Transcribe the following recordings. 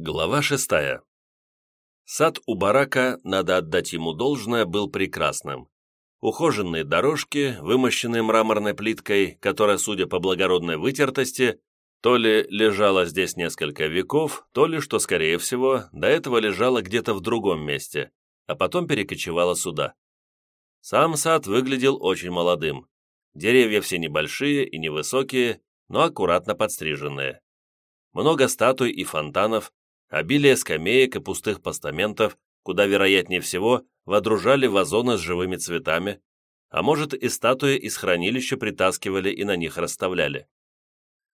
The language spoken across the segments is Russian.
Глава шестая. Сад у барака, надо отдать ему должное, был прекрасным. Ухоженные дорожки, вымощенные мраморной плиткой, которая, судя по благородной вытертости, то ли лежала здесь несколько веков, то ли, что скорее всего, до этого лежала где-то в другом месте, а потом перекочевала сюда. Сам сад выглядел очень молодым. Деревья все небольшие и невысокие, но аккуратно подстриженные. Много статуй и фонтанов, обилие скамеек и пустых постаментов, куда, вероятнее всего, водружали вазоны с живыми цветами, а может и статуи из хранилища притаскивали и на них расставляли.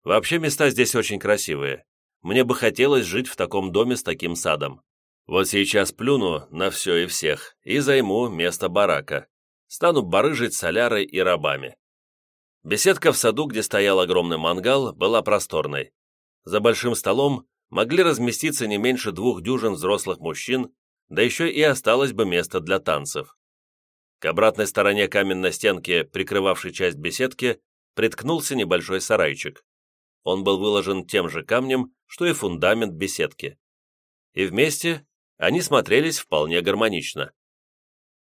Вообще места здесь очень красивые. Мне бы хотелось жить в таком доме с таким садом. Вот сейчас плюну на все и всех и займу место барака. Стану барыжить солярой и рабами. Беседка в саду, где стоял огромный мангал, была просторной. За большим столом могли разместиться не меньше двух дюжин взрослых мужчин, да еще и осталось бы место для танцев. К обратной стороне каменной стенки, прикрывавшей часть беседки, приткнулся небольшой сарайчик. Он был выложен тем же камнем, что и фундамент беседки. И вместе они смотрелись вполне гармонично.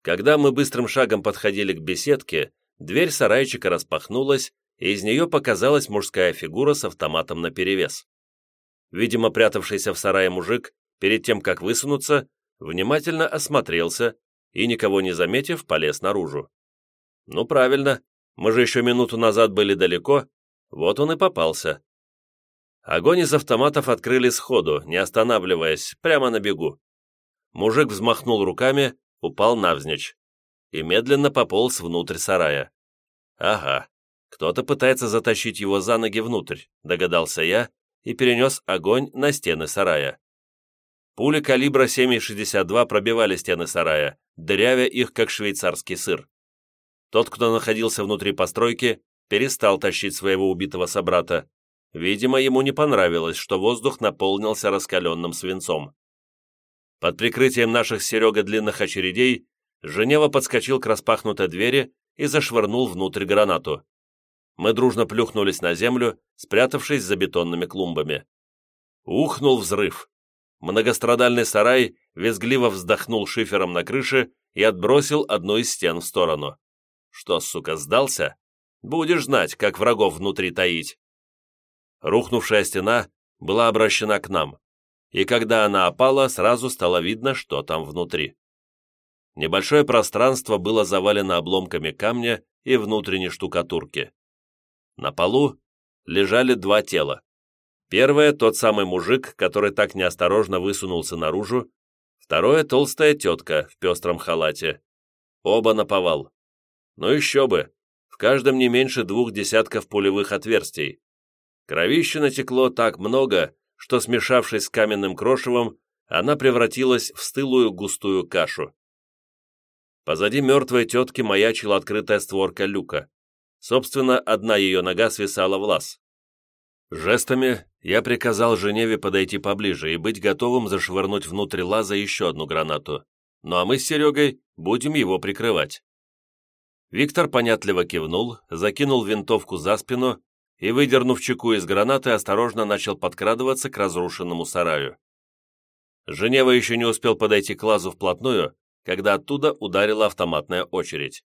Когда мы быстрым шагом подходили к беседке, дверь сарайчика распахнулась, и из нее показалась мужская фигура с автоматом наперевес. Видимо, прятавшийся в сарае мужик, перед тем, как высунуться, внимательно осмотрелся и, никого не заметив, полез наружу. Ну, правильно, мы же еще минуту назад были далеко, вот он и попался. Огонь из автоматов открыли сходу, не останавливаясь, прямо на бегу. Мужик взмахнул руками, упал навзничь и медленно пополз внутрь сарая. «Ага, кто-то пытается затащить его за ноги внутрь», догадался я и перенес огонь на стены сарая. Пули калибра 7,62 пробивали стены сарая, дырявя их, как швейцарский сыр. Тот, кто находился внутри постройки, перестал тащить своего убитого собрата. Видимо, ему не понравилось, что воздух наполнился раскаленным свинцом. Под прикрытием наших Серега длинных очередей Женева подскочил к распахнутой двери и зашвырнул внутрь гранату мы дружно плюхнулись на землю, спрятавшись за бетонными клумбами. Ухнул взрыв. Многострадальный сарай визгливо вздохнул шифером на крыше и отбросил одну из стен в сторону. Что, сука, сдался? Будешь знать, как врагов внутри таить. Рухнувшая стена была обращена к нам, и когда она опала, сразу стало видно, что там внутри. Небольшое пространство было завалено обломками камня и внутренней штукатурки. На полу лежали два тела. Первое – тот самый мужик, который так неосторожно высунулся наружу. Второе – толстая тетка в пестром халате. Оба наповал. Ну еще бы, в каждом не меньше двух десятков пулевых отверстий. Кровище натекло так много, что, смешавшись с каменным крошевом, она превратилась в стылую густую кашу. Позади мертвой тетки маячила открытая створка люка. Собственно, одна ее нога свисала в лаз. Жестами я приказал Женеве подойти поближе и быть готовым зашвырнуть внутрь лаза еще одну гранату. Ну а мы с Серегой будем его прикрывать. Виктор понятливо кивнул, закинул винтовку за спину и, выдернув чеку из гранаты, осторожно начал подкрадываться к разрушенному сараю. Женева еще не успел подойти к лазу вплотную, когда оттуда ударила автоматная очередь.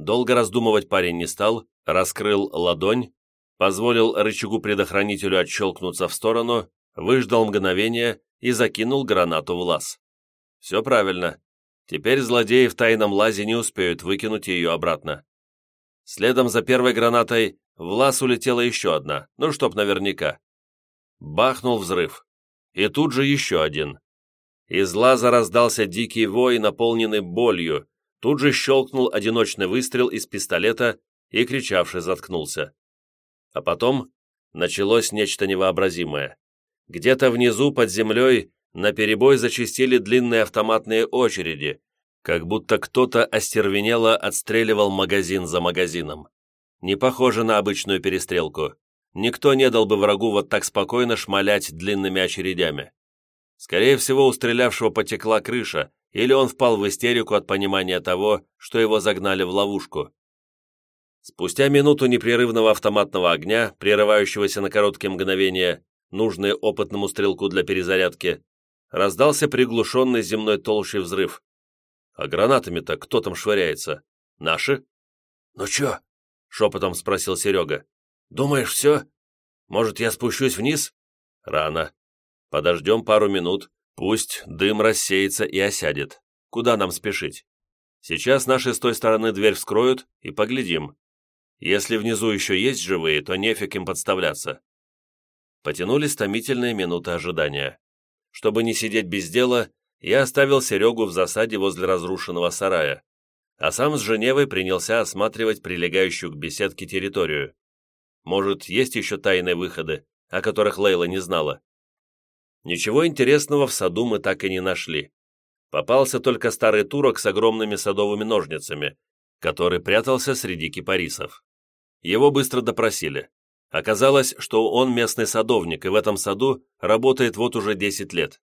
Долго раздумывать парень не стал, раскрыл ладонь, позволил рычагу-предохранителю отщелкнуться в сторону, выждал мгновение и закинул гранату в лаз. Все правильно. Теперь злодеи в тайном лазе не успеют выкинуть ее обратно. Следом за первой гранатой в лаз улетела еще одна, ну чтоб наверняка. Бахнул взрыв. И тут же еще один. Из лаза раздался дикий вой, наполненный болью, Тут же щелкнул одиночный выстрел из пистолета, и кричавший заткнулся. А потом началось нечто невообразимое. Где-то внизу, под землей, на перебой зачистили длинные автоматные очереди, как будто кто-то остервенело отстреливал магазин за магазином. Не похоже на обычную перестрелку. Никто не дал бы врагу вот так спокойно шмалять длинными очередями. Скорее всего, у стрелявшего потекла крыша, или он впал в истерику от понимания того, что его загнали в ловушку. Спустя минуту непрерывного автоматного огня, прерывающегося на короткие мгновения, нужные опытному стрелку для перезарядки, раздался приглушенный земной толщей взрыв. А гранатами-то кто там швыряется? Наши? «Ну чё?» — шепотом спросил Серега. «Думаешь, все? Может, я спущусь вниз?» «Рано. Подождем пару минут, пусть дым рассеется и осядет. Куда нам спешить? Сейчас наши с той стороны дверь вскроют и поглядим. Если внизу еще есть живые, то нефиг им подставляться». Потянулись томительные минуты ожидания. Чтобы не сидеть без дела, я оставил Серегу в засаде возле разрушенного сарая а сам с Женевой принялся осматривать прилегающую к беседке территорию. Может, есть еще тайные выходы, о которых Лейла не знала. Ничего интересного в саду мы так и не нашли. Попался только старый турок с огромными садовыми ножницами, который прятался среди кипарисов. Его быстро допросили. Оказалось, что он местный садовник и в этом саду работает вот уже 10 лет.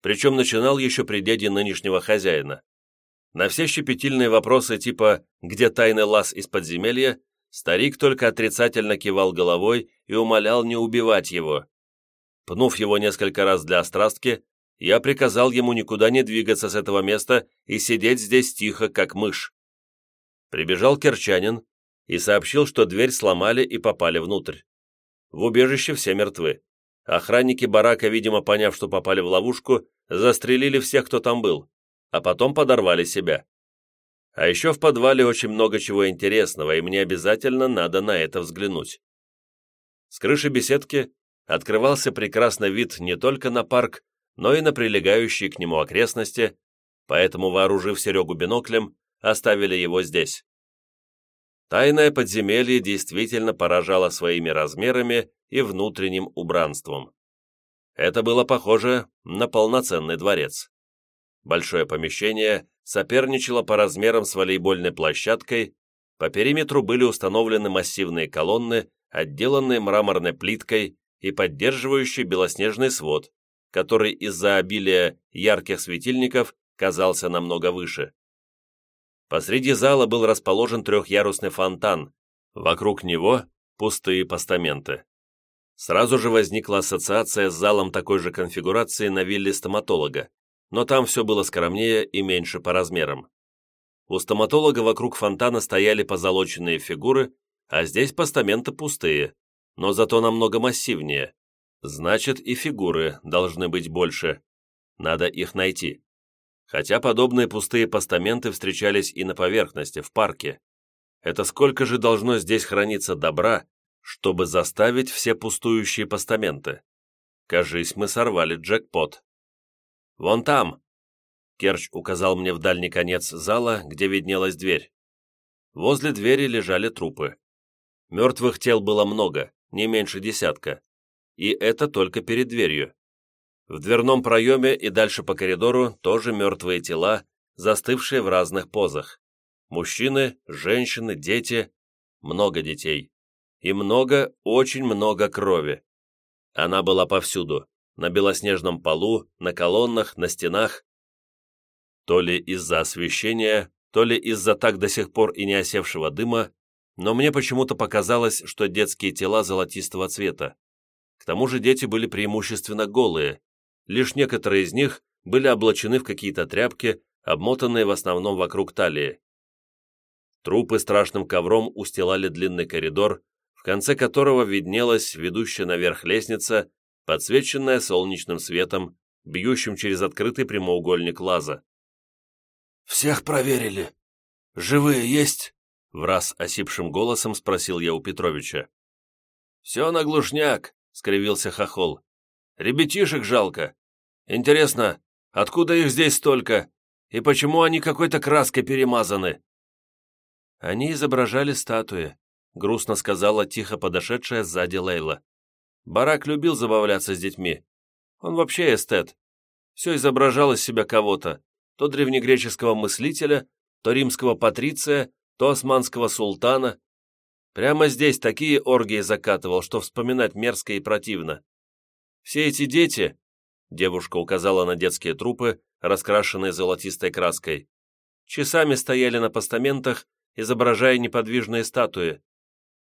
Причем начинал еще при дяде нынешнего хозяина. На все щепетильные вопросы типа «Где тайный лаз из подземелья?» старик только отрицательно кивал головой и умолял не убивать его. Пнув его несколько раз для острастки, я приказал ему никуда не двигаться с этого места и сидеть здесь тихо, как мышь. Прибежал керчанин и сообщил, что дверь сломали и попали внутрь. В убежище все мертвы. Охранники барака, видимо, поняв, что попали в ловушку, застрелили всех, кто там был а потом подорвали себя. А еще в подвале очень много чего интересного, и мне обязательно надо на это взглянуть. С крыши беседки открывался прекрасный вид не только на парк, но и на прилегающие к нему окрестности, поэтому, вооружив Серегу биноклем, оставили его здесь. Тайное подземелье действительно поражало своими размерами и внутренним убранством. Это было похоже на полноценный дворец. Большое помещение соперничало по размерам с волейбольной площадкой, по периметру были установлены массивные колонны, отделанные мраморной плиткой и поддерживающие белоснежный свод, который из-за обилия ярких светильников казался намного выше. Посреди зала был расположен трехъярусный фонтан, вокруг него пустые постаменты. Сразу же возникла ассоциация с залом такой же конфигурации на вилле стоматолога но там все было скромнее и меньше по размерам. У стоматолога вокруг фонтана стояли позолоченные фигуры, а здесь постаменты пустые, но зато намного массивнее. Значит, и фигуры должны быть больше. Надо их найти. Хотя подобные пустые постаменты встречались и на поверхности, в парке. Это сколько же должно здесь храниться добра, чтобы заставить все пустующие постаменты? Кажись, мы сорвали джекпот. «Вон там!» Керч указал мне в дальний конец зала, где виднелась дверь. Возле двери лежали трупы. Мертвых тел было много, не меньше десятка. И это только перед дверью. В дверном проеме и дальше по коридору тоже мертвые тела, застывшие в разных позах. Мужчины, женщины, дети. Много детей. И много, очень много крови. Она была повсюду на белоснежном полу, на колоннах, на стенах. То ли из-за освещения, то ли из-за так до сих пор и не осевшего дыма, но мне почему-то показалось, что детские тела золотистого цвета. К тому же дети были преимущественно голые, лишь некоторые из них были облачены в какие-то тряпки, обмотанные в основном вокруг талии. Трупы страшным ковром устилали длинный коридор, в конце которого виднелась ведущая наверх лестница подсвеченная солнечным светом, бьющим через открытый прямоугольник лаза. «Всех проверили. Живые есть?» Враз осипшим голосом спросил я у Петровича. «Все на глушняк», — скривился Хохол. «Ребятишек жалко. Интересно, откуда их здесь столько? И почему они какой-то краской перемазаны?» «Они изображали статуи», — грустно сказала тихо подошедшая сзади Лейла. Барак любил забавляться с детьми. Он вообще эстет. Все изображал из себя кого-то, то древнегреческого мыслителя, то римского патриция, то османского султана. Прямо здесь такие оргии закатывал, что вспоминать мерзко и противно. Все эти дети, девушка указала на детские трупы, раскрашенные золотистой краской, часами стояли на постаментах, изображая неподвижные статуи,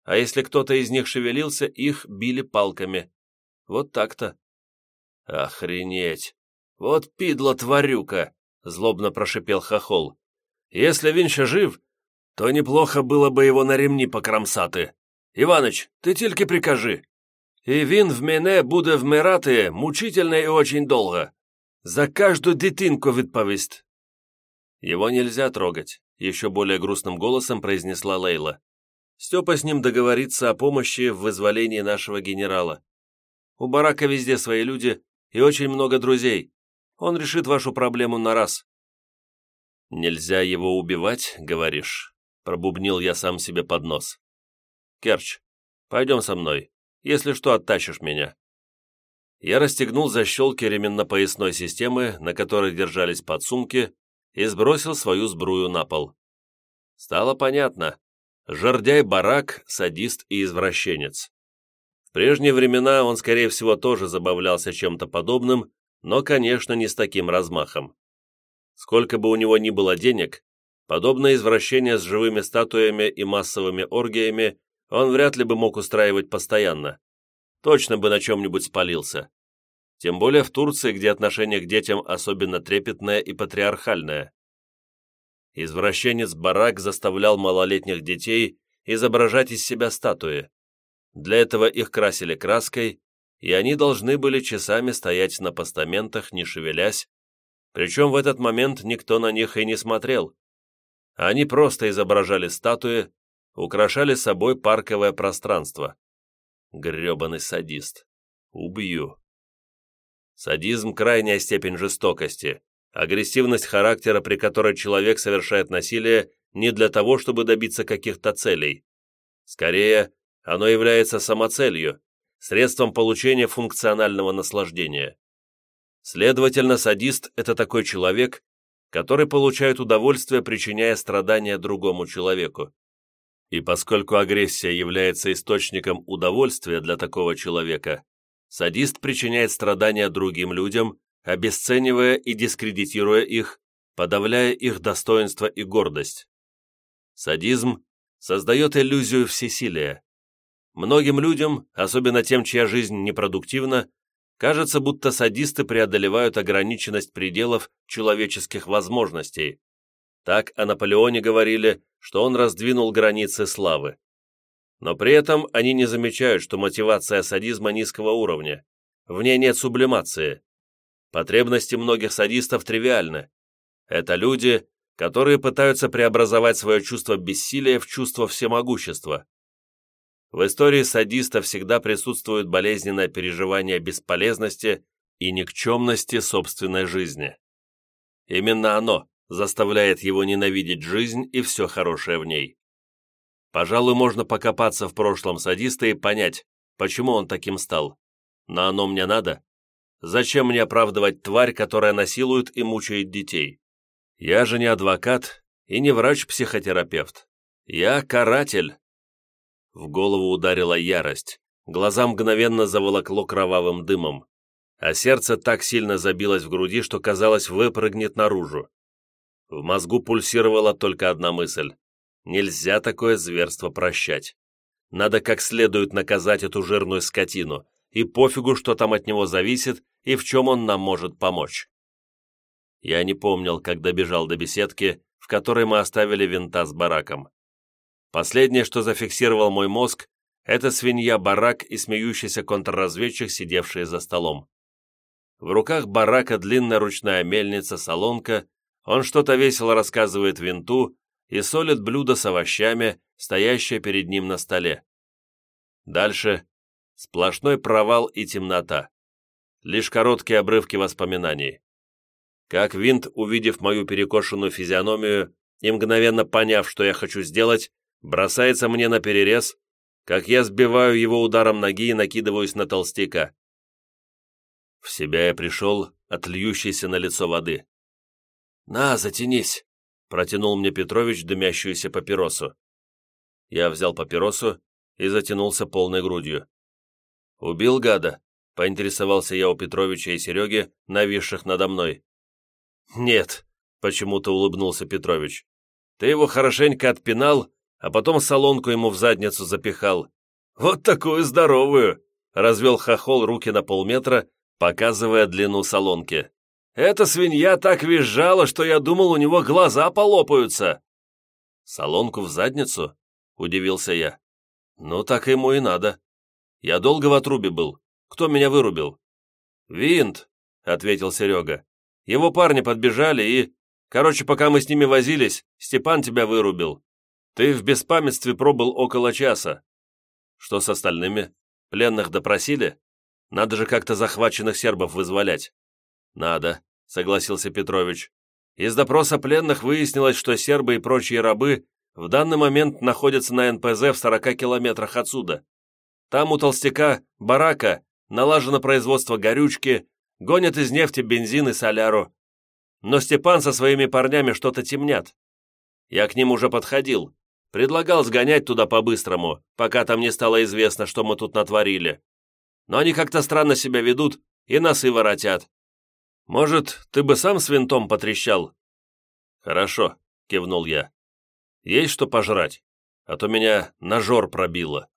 а если кто-то из них шевелился, их били палками. Вот так-то». «Охренеть! Вот пидло-тварюка!» — злобно прошипел Хохол. «Если Винча жив, то неплохо было бы его на ремни покромсати. Иваныч, ты тільки прикажи. И він в мене буде вмирати мучительно и очень долго. За каждую дитинку відповість». «Его нельзя трогать», — еще более грустным голосом произнесла Лейла. «Степа с ним договорится о помощи в вызволении нашего генерала. У барака везде свои люди и очень много друзей. Он решит вашу проблему на раз». «Нельзя его убивать, говоришь?» Пробубнил я сам себе под нос. «Керч, пойдем со мной. Если что, оттащишь меня». Я расстегнул защелки ременно-поясной системы, на которой держались подсумки, и сбросил свою сбрую на пол. Стало понятно. Жердяй-барак, садист и извращенец. В прежние времена он, скорее всего, тоже забавлялся чем-то подобным, но, конечно, не с таким размахом. Сколько бы у него ни было денег, Подобное извращение с живыми статуями и массовыми оргиями он вряд ли бы мог устраивать постоянно. Точно бы на чем-нибудь спалился. Тем более в Турции, где отношение к детям особенно трепетное и патриархальное. Извращенец Барак заставлял малолетних детей изображать из себя статуи. Для этого их красили краской, и они должны были часами стоять на постаментах, не шевелясь, причем в этот момент никто на них и не смотрел. Они просто изображали статуи, украшали собой парковое пространство. Гребаный садист. Убью. Садизм – крайняя степень жестокости, агрессивность характера, при которой человек совершает насилие не для того, чтобы добиться каких-то целей. Скорее, оно является самоцелью, средством получения функционального наслаждения. Следовательно, садист – это такой человек, который получает удовольствие, причиняя страдания другому человеку. И поскольку агрессия является источником удовольствия для такого человека, садист причиняет страдания другим людям, обесценивая и дискредитируя их, подавляя их достоинство и гордость. Садизм создает иллюзию всесилия. Многим людям, особенно тем, чья жизнь непродуктивна, Кажется, будто садисты преодолевают ограниченность пределов человеческих возможностей. Так о Наполеоне говорили, что он раздвинул границы славы. Но при этом они не замечают, что мотивация садизма низкого уровня. В ней нет сублимации. Потребности многих садистов тривиальны. Это люди, которые пытаются преобразовать свое чувство бессилия в чувство всемогущества. В истории садиста всегда присутствует болезненное переживание бесполезности и никчемности собственной жизни. Именно оно заставляет его ненавидеть жизнь и все хорошее в ней. Пожалуй, можно покопаться в прошлом садиста и понять, почему он таким стал. Но оно мне надо? Зачем мне оправдывать тварь, которая насилует и мучает детей? Я же не адвокат и не врач-психотерапевт. Я каратель, в голову ударила ярость, глаза мгновенно заволокло кровавым дымом, а сердце так сильно забилось в груди, что, казалось, выпрыгнет наружу. В мозгу пульсировала только одна мысль. Нельзя такое зверство прощать. Надо как следует наказать эту жирную скотину, и пофигу, что там от него зависит и в чем он нам может помочь. Я не помнил, как добежал до беседки, в которой мы оставили винта с бараком. Последнее, что зафиксировал мой мозг, это свинья-барак и смеющийся контрразведчик, сидевшие за столом. В руках барака длинная ручная мельница-солонка, он что-то весело рассказывает винту и солит блюдо с овощами, стоящее перед ним на столе. Дальше сплошной провал и темнота. Лишь короткие обрывки воспоминаний. Как винт, увидев мою перекошенную физиономию и мгновенно поняв, что я хочу сделать, бросается мне на перерез, как я сбиваю его ударом ноги и накидываюсь на толстяка. В себя я пришел от льющейся на лицо воды. «На, затянись!» — протянул мне Петрович дымящуюся папиросу. Я взял папиросу и затянулся полной грудью. «Убил гада?» — поинтересовался я у Петровича и Сереги, нависших надо мной. «Нет», — почему-то улыбнулся Петрович. «Ты его хорошенько отпинал а потом солонку ему в задницу запихал. Вот такую здоровую! развел хохол руки на полметра, показывая длину солонки. «Эта свинья так визжала, что я думал, у него глаза полопаются!» «Солонку в задницу?» — удивился я. «Ну, так ему и надо. Я долго в отрубе был. Кто меня вырубил?» «Винт», — ответил Серега. «Его парни подбежали и... Короче, пока мы с ними возились, Степан тебя вырубил. Ты в беспамятстве пробыл около часа. Что с остальными? Пленных допросили? Надо же как-то захваченных сербов вызволять. Надо, согласился Петрович. Из допроса пленных выяснилось, что сербы и прочие рабы в данный момент находятся на НПЗ в 40 километрах отсюда. Там у толстяка барака налажено производство горючки, гонят из нефти бензин и соляру. Но Степан со своими парнями что-то темнят. Я к ним уже подходил, Предлагал сгонять туда по-быстрому, пока там не стало известно, что мы тут натворили. Но они как-то странно себя ведут и носы воротят. Может, ты бы сам с винтом потрещал?» «Хорошо», — кивнул я. «Есть что пожрать, а то меня ножор пробило».